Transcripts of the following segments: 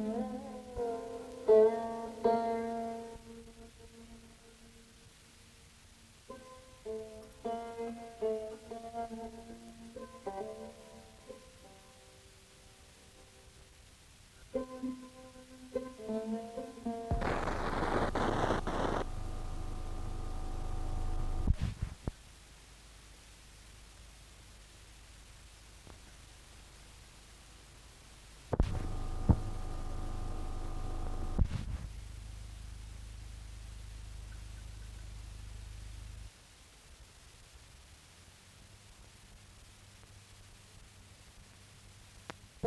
Mm-hmm.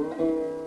Música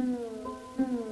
Mm-hmm.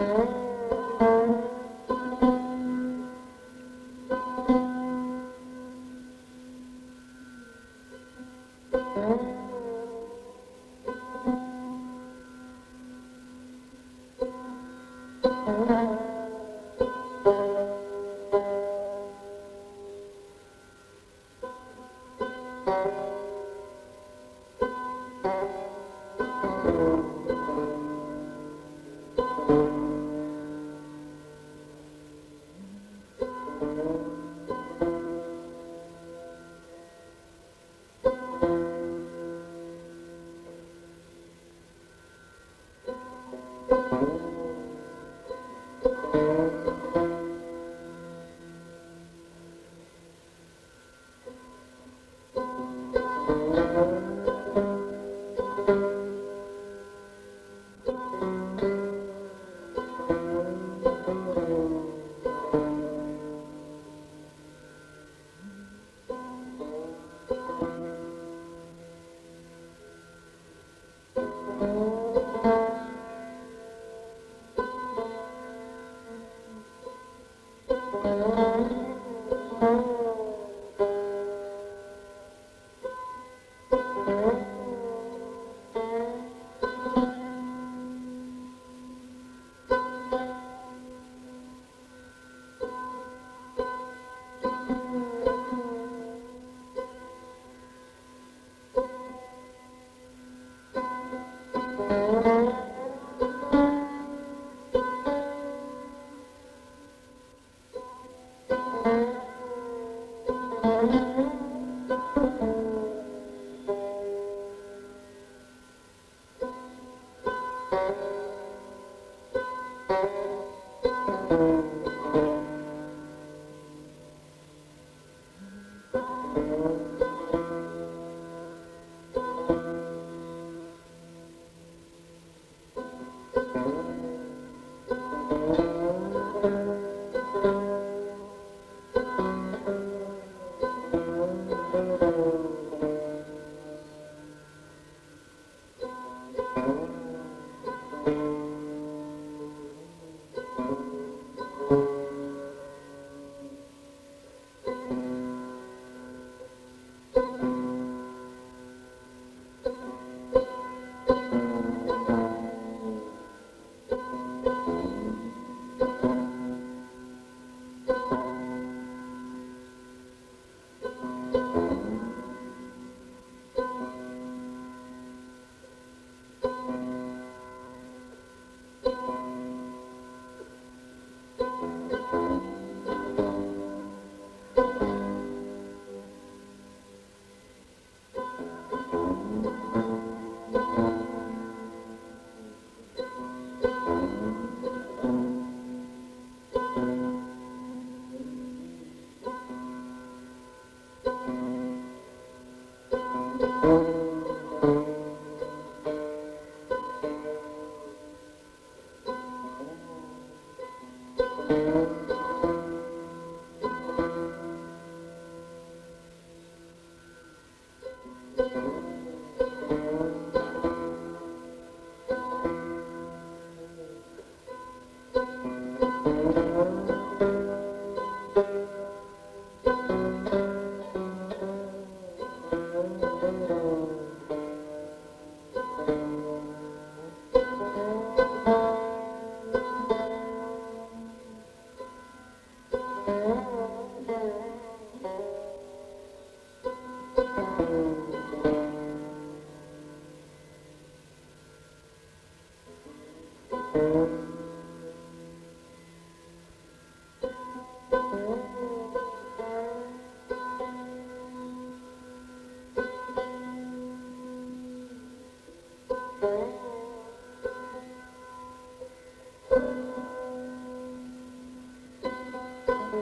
Oh.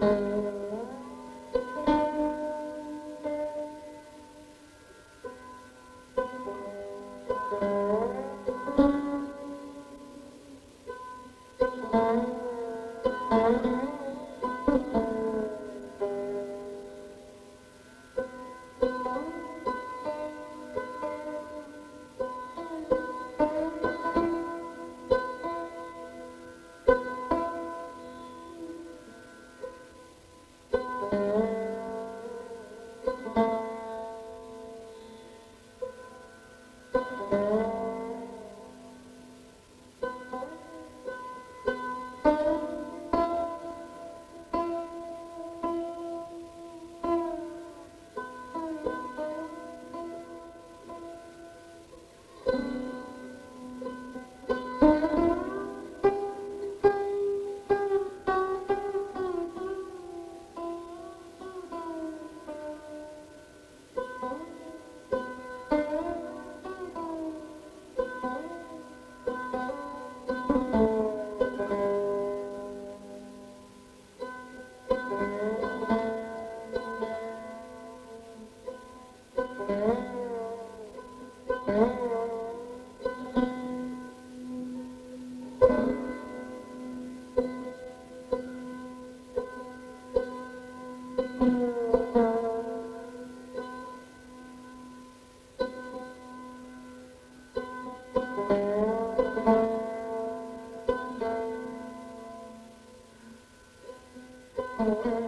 Música Oh.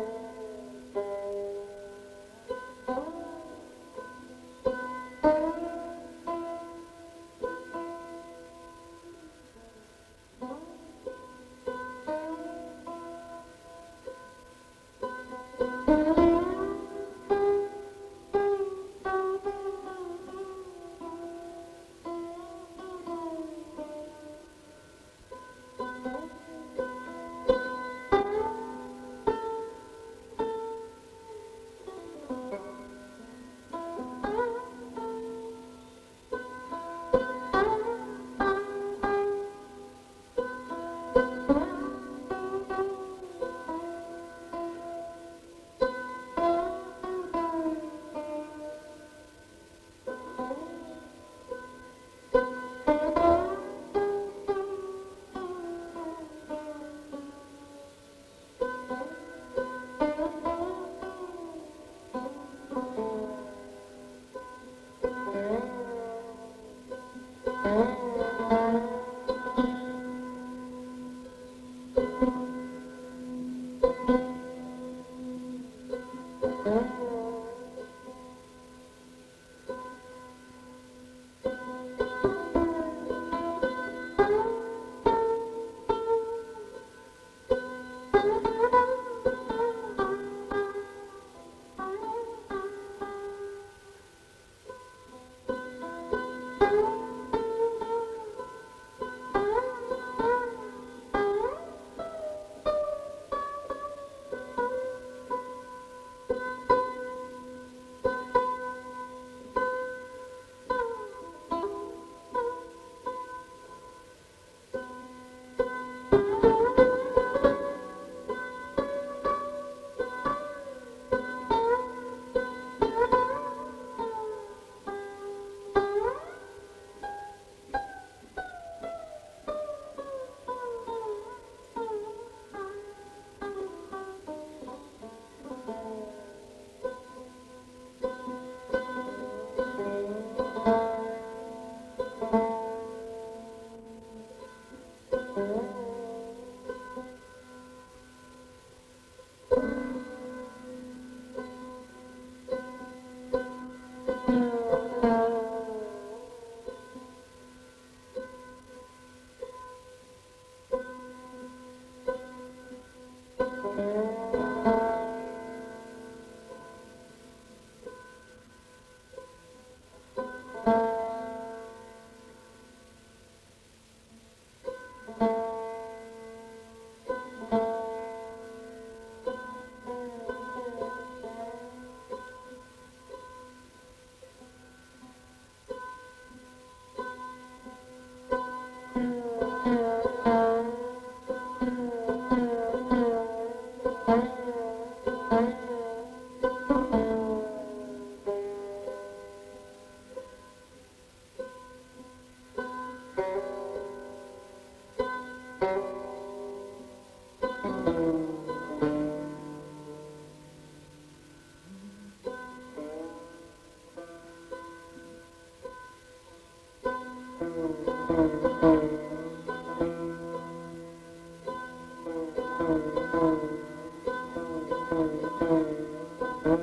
Thank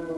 you.